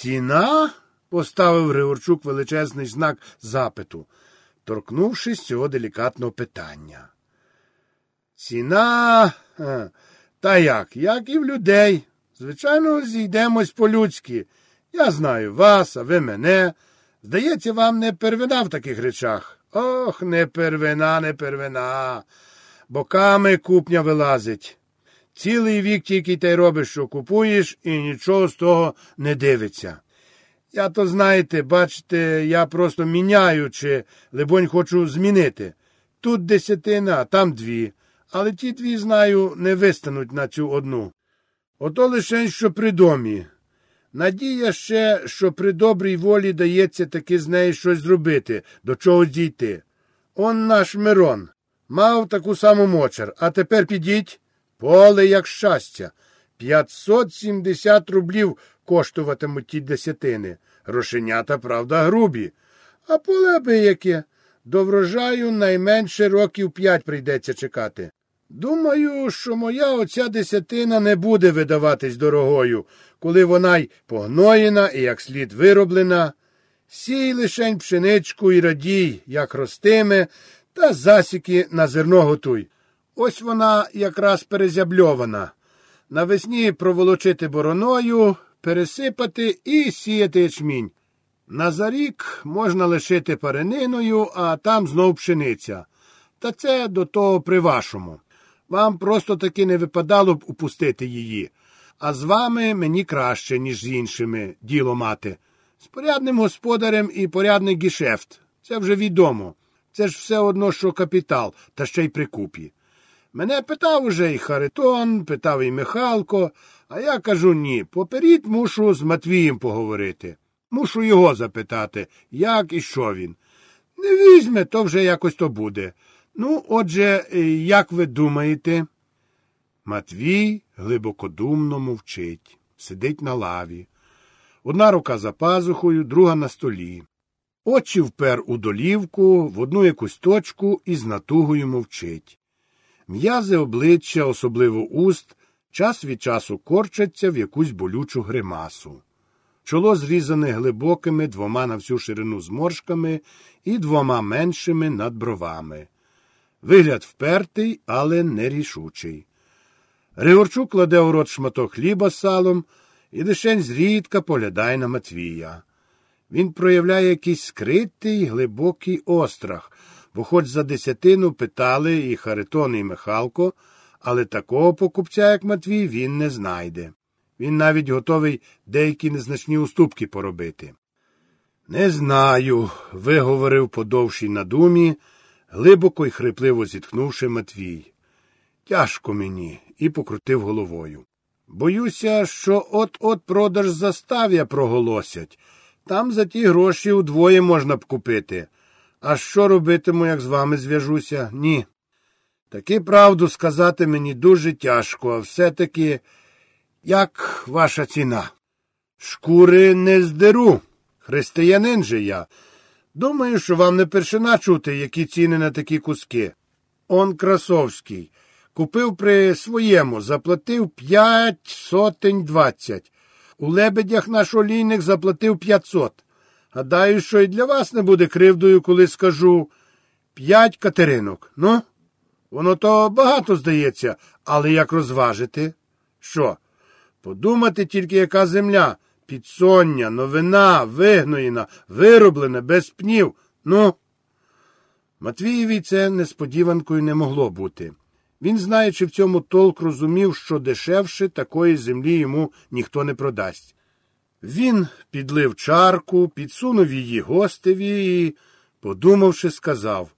Ціна? поставив Григорчук величезний знак запиту, торкнувшись цього делікатного питання. Ціна. Та як? Як і в людей. Звичайно, зійдемось по-людськи. Я знаю вас, а ви мене. Здається, вам не первина в таких речах. Ох, не первина, не первина. Боками купня вилазить. Цілий вік тільки й робиш, що купуєш, і нічого з того не дивиться. Я то, знаєте, бачите, я просто міняю, чи, либонь, хочу змінити. Тут десятина, а там дві, але ті дві, знаю, не вистануть на цю одну. Ото лише що при домі. Надія ще, що при добрій волі дається таки з неї щось зробити, до чогось дійти. Он наш Мирон. Мав таку саму мочар, а тепер підіть поле як щастя. 570 рублів коштуватимуть ті десятини. Рошенята, правда, грубі. А поле би яке. До врожаю найменше років п'ять прийдеться чекати. Думаю, що моя оця десятина не буде видаватись дорогою, коли вона й погноєна і як слід вироблена. Сій лишень пшеничку і радій, як ростиме, та засіки на зерно готуй. Ось вона якраз перезябльована. Навесні проволочити бороною, пересипати і сіяти ячмінь. На зарік можна лишити парениною, а там знов пшениця. Та це до того при вашому. Вам просто таки не випадало б упустити її. А з вами мені краще, ніж з іншими, діло мати. З порядним господарем і порядний гішефт. Це вже відомо. Це ж все одно, що капітал, та ще й при купі. Мене питав уже і Харитон, питав і Михалко, а я кажу ні. Поперід мушу з Матвієм поговорити. Мушу його запитати, як і що він. Не візьме, то вже якось то буде. Ну, отже, як ви думаєте? Матвій глибокодумно мовчить, сидить на лаві. Одна рука за пазухою, друга на столі. Очі впер у долівку, в одну якусь точку і з натугою мовчить. М'язи обличчя, особливо уст, час від часу корчаться в якусь болючу гримасу. Чоло зрізане глибокими двома на всю ширину зморшками і двома меншими над бровами. Вигляд впертий, але нерішучий. Григорчук кладе у рот шматок хліба з салом і лишень зрідка поглядає на Матвія. Він проявляє якийсь скритий глибокий острах, бо хоч за десятину питали і Харитон, і Михалко, але такого покупця, як Матвій, він не знайде. Він навіть готовий деякі незначні уступки поробити. Не знаю, виговорив подовшій на думі, глибоко й хрипливо зітхнувши Матвій. Тяжко мені, і покрутив головою. Боюся, що от-от продаж застав'я проголосять. Там за ті гроші удвоє можна б купити. А що робитиму, як з вами зв'яжуся? Ні. Таки правду сказати мені дуже тяжко, а все-таки, як ваша ціна? Шкури не здеру. Християнин же я. Думаю, що вам не першина чути, які ціни на такі куски. Он Красовський. Купив при своєму, заплатив п'ять сотень двадцять. У лебедях наш олійник заплатив п'ятсот. Гадаю, що і для вас не буде кривдою, коли скажу п'ять катеринок. Ну, воно то багато здається, але як розважити? Що? Подумати тільки, яка земля підсоння, новина, вигноєна, вироблена, без пнів. Ну. Матвієві це несподіванкою не могло бути. Він, знаючи в цьому толк, розумів, що дешевше такої землі йому ніхто не продасть. Він підлив чарку, підсунув її гостеві і, подумавши, сказав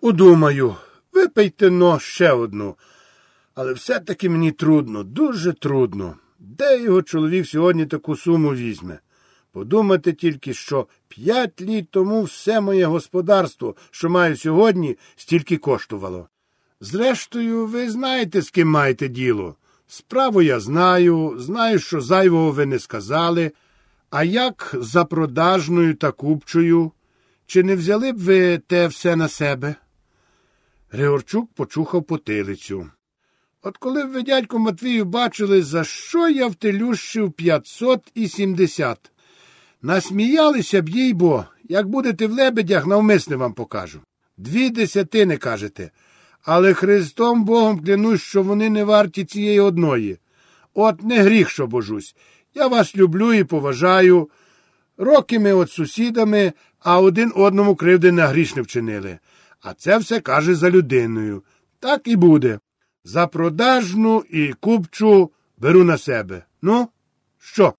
Подумаю, випийте но ще одну. Але все-таки мені трудно, дуже трудно. Де його чоловік сьогодні таку суму візьме? Подумати тільки, що п'ять літ тому все моє господарство, що маю сьогодні, стільки коштувало. Зрештою, ви знаєте, з ким маєте діло. Справу я знаю, знаю, що зайвого ви не сказали. А як за продажною та купчою? Чи не взяли б ви те все на себе? Григорчук почухав потилицю. От коли б ви, дядько Матвію, бачили, за що я втелющив 570. Насміялися б, їй бо, як будете в лебедях, навмисне вам покажу. Дві десятини кажете, але Христом Богом клянусь, що вони не варті цієї одної. От не гріх, що божусь. Я вас люблю і поважаю. Роки ми от сусідами, а один одному кривди на гріш не вчинили. А це все каже за людиною. Так і буде. За продажну і купчу беру на себе. Ну, що?